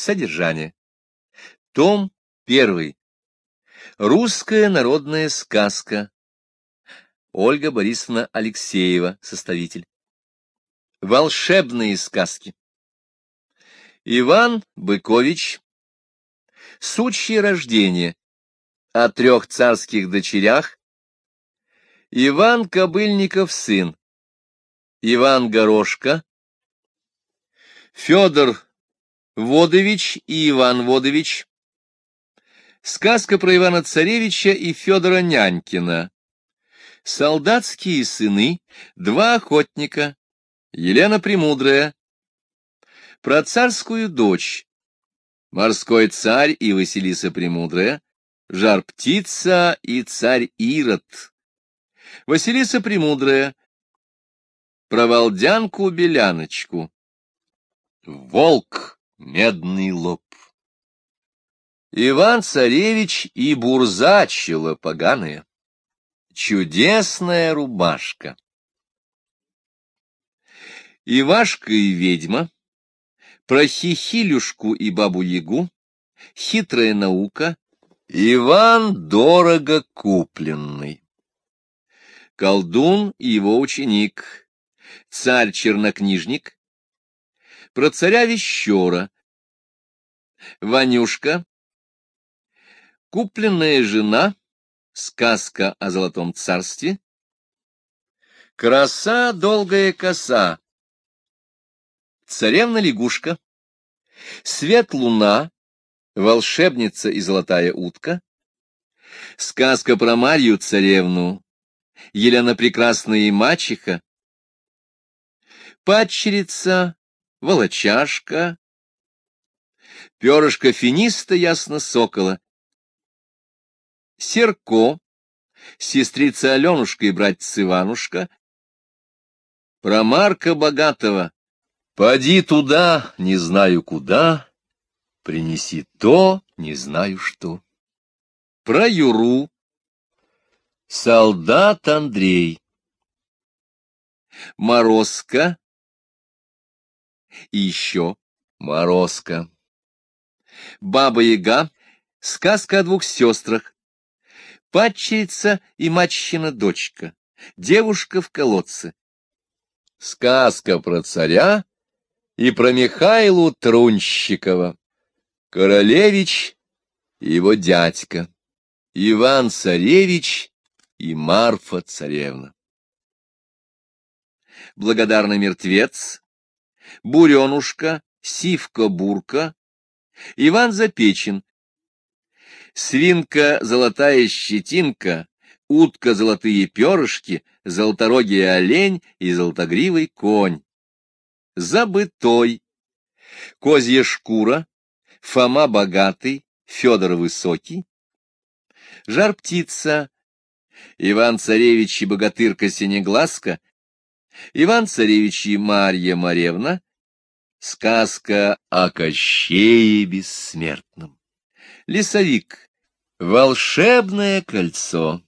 Содержание. Том 1. Русская народная сказка. Ольга Борисовна Алексеева, составитель. Волшебные сказки. Иван Быкович. Сучье рождение. О трех царских дочерях. Иван Кобыльников сын. Иван Горошка. Федор Водович и Иван Водович. Сказка про Ивана Царевича и Федора Нянькина. Солдатские сыны, два охотника, Елена Премудрая. Про царскую дочь. Морской царь и Василиса Премудрая. Жар-птица и царь Ирод. Василиса Премудрая. Про Валдянку-беляночку. Волк медный лоб. Иван-царевич и бурзачила поганая. Чудесная рубашка. Ивашка и ведьма, про хихилюшку и бабу-ягу, хитрая наука, Иван дорого купленный. Колдун и его ученик, царь-чернокнижник, про царя Вещера, Ванюшка, купленная жена, сказка о золотом царстве, краса долгая коса, царевна-лягушка, свет луна, волшебница и золотая утка, сказка про Марью царевну, Елена прекрасная и мачеха, падчерица, волочашка, перышко финиста ясно сокола, Серко, сестрица Аленушка и братец Иванушка, про Марка Богатого, поди туда, не знаю куда, принеси то, не знаю что. Про Юру, солдат Андрей, Морозка, и еще Морозка. Баба-яга, сказка о двух сестрах, падчерица и мачщина дочка, девушка в колодце. Сказка про царя и про Михайлу Трунщикова, королевич и его дядька, Иван-царевич и Марфа-царевна. Благодарный мертвец, Буренушка, Сивка-бурка, Иван Запечин, свинка золотая щетинка, утка золотые перышки, золоторогий олень и золотогривый конь. Забытой. Козья шкура, Фома богатый, Федор высокий. Жар-птица, Иван-царевич и богатырка Синеглазка, Иван-царевич и Марья Маревна, сказка о Кощее бессмертном. Лесовик. Волшебное кольцо.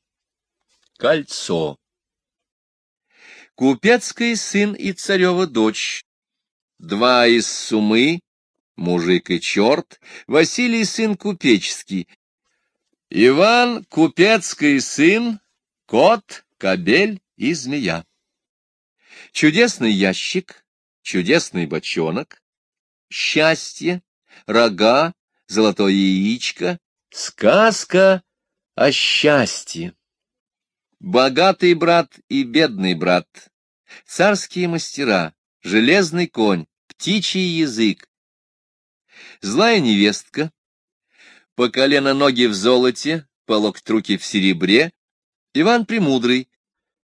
Кольцо. Купецкий сын и царева дочь. Два из сумы, мужик и черт, Василий сын купеческий. Иван купецкий сын, кот, кобель и змея. Чудесный ящик, чудесный бочонок, счастье, рога, золотое яичко, сказка о счастье. Богатый брат и бедный брат, царские мастера, железный конь, птичий язык, злая невестка, по колено ноги в золоте, по локоть руки в серебре, Иван Премудрый,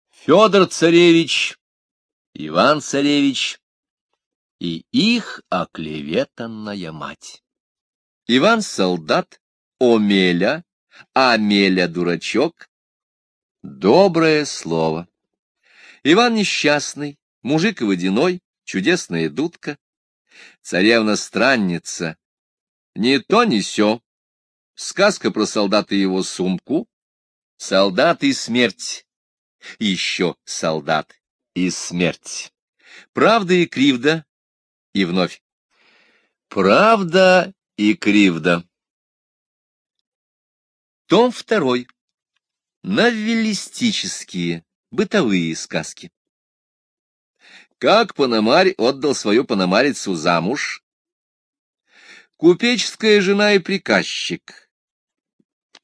Федор Царевич, Иван Царевич и их оклеветанная мать. Иван солдат, Омеля, Амеля дурачок. Доброе слово. Иван несчастный, мужик водяной, чудесная дудка. Царевна-странница. Не то, не сё. Сказка про солдата и его сумку. Солдат и смерть. Еще солдат и смерть. Правда и кривда. И вновь Правда и кривда. Том второй. Новеллистические, бытовые сказки. Как Пономарь отдал свою пономарицу замуж? Купеческая жена и приказчик.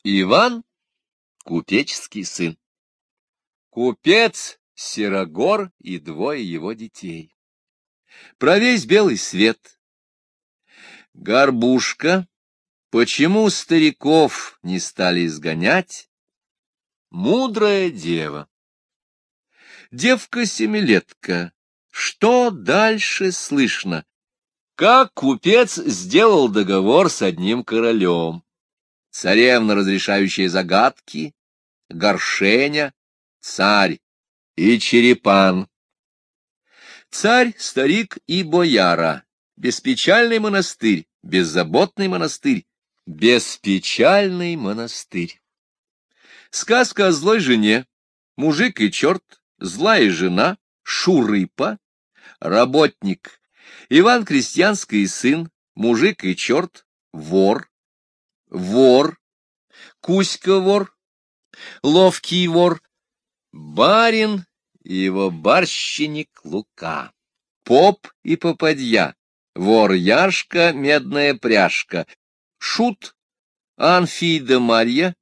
Иван — купеческий сын. Купец Серогор и двое его детей. Про весь белый свет. Горбушка. Почему стариков не стали изгонять? Мудрая дева. Девка-семилетка. Что дальше слышно? Как купец сделал договор с одним королем. Царевна, разрешающая загадки, горшеня, царь и черепан. Царь, старик и бояра, беспечальный монастырь, беззаботный монастырь, беспечальный монастырь. Сказка о злой жене, мужик и черт, злая жена, шурыпа, работник, Иван Крестьянский сын, мужик и черт, вор, вор, Кузька вор, ловкий вор, барин и его барщиник Лука, поп и попадья, вор Яшка, медная пряжка, шут Анфида Марья,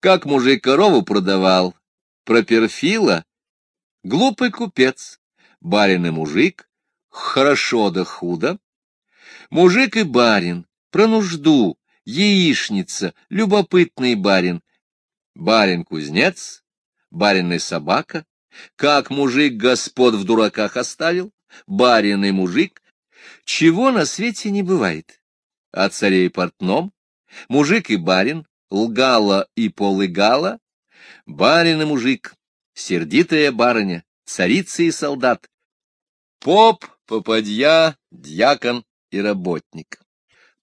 как мужик корову продавал, проперфила, глупый купец, барин и мужик, хорошо да худо, мужик и барин, про нужду, яичница, любопытный барин, барин-кузнец, барин и собака, как мужик господ в дураках оставил, барин и мужик, чего на свете не бывает. А царей портном, мужик и барин, лгала и полыгала, барин и мужик, сердитая барыня, царица и солдат, поп, попадья, дьякон и работник.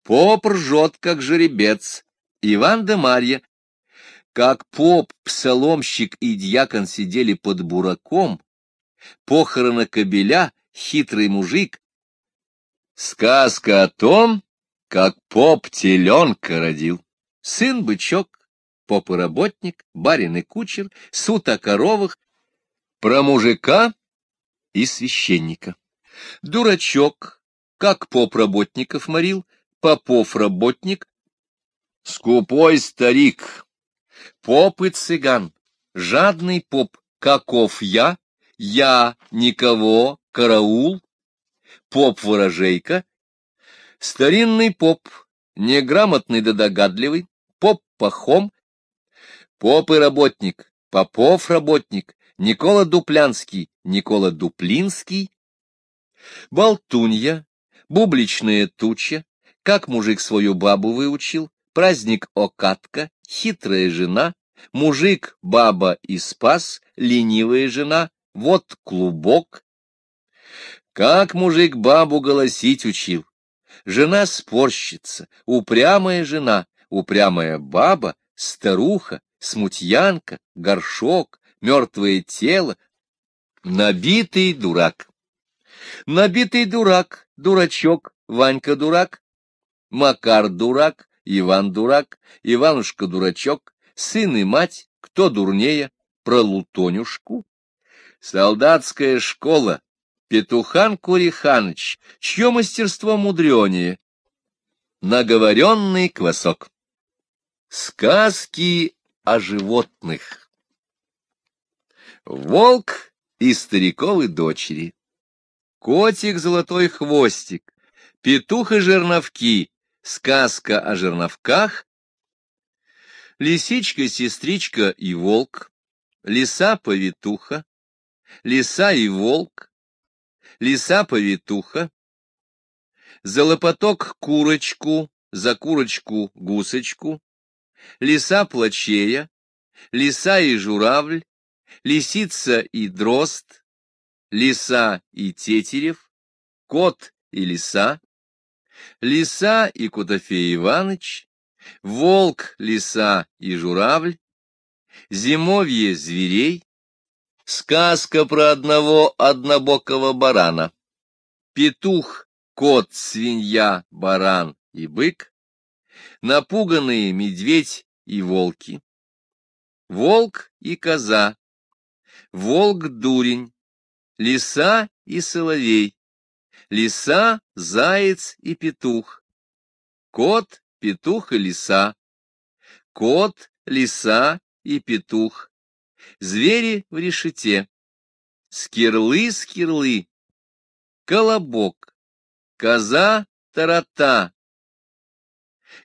Поп ржет, как жеребец, Иван да Марья, как поп, псаломщик и дьякон сидели под бураком, похорона кобеля, хитрый мужик. Сказка о том, как поп теленка родил. Сын-бычок, поп и работник, барин и кучер, суд о коровах, про мужика и священника. Дурачок, как поп работников морил, попов работник, скупой старик, Поп и цыган, жадный поп, каков я, я никого, караул, поп-ворожейка, старинный поп, неграмотный да догадливый, поп-пахом, поп и работник, попов работник, Никола Дуплянский, Никола Дуплинский, болтунья, бубличная туча, как мужик свою бабу выучил, праздник Окатка, хитрая жена, мужик, баба и спас, ленивая жена, вот клубок. Как мужик бабу голосить учил? Жена спорщица, упрямая жена, упрямая баба, старуха, смутьянка, горшок, мертвое тело, набитый дурак. Набитый дурак, дурачок, Ванька дурак, Макар дурак, Иван дурак, Иванушка дурачок, сын и мать, кто дурнее, про Лутонюшку. Солдатская школа, Петухан Куриханыч, чье мастерство мудренее. Наговоренный квасок. Сказки о животных. Волк и стариковы дочери. Котик золотой хвостик, петух и жерновки, Сказка о жерновках, Лисичка-сестричка и волк, Лиса-повитуха, Лиса и волк, Лиса-повитуха, За лопоток курочку, за курочку гусочку, Лиса-плачея, Лиса и журавль, Лисица и дрозд, Лиса и тетерев, Кот и лиса, Лиса и Кутофей Иваныч, волк, лиса и журавль, зимовье зверей, сказка про одного однобокого барана, петух, кот, свинья, баран и бык, напуганные медведь и волки, волк и коза, волк-дурень, лиса и соловей, лиса, заяц и петух, кот, петух и лиса, кот, лиса и петух, звери в решете, скирлы-скирлы, колобок, коза-тарата,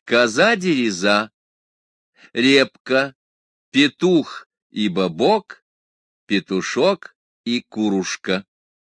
коза-дереза, репка, петух и бобок, петушок и курушка.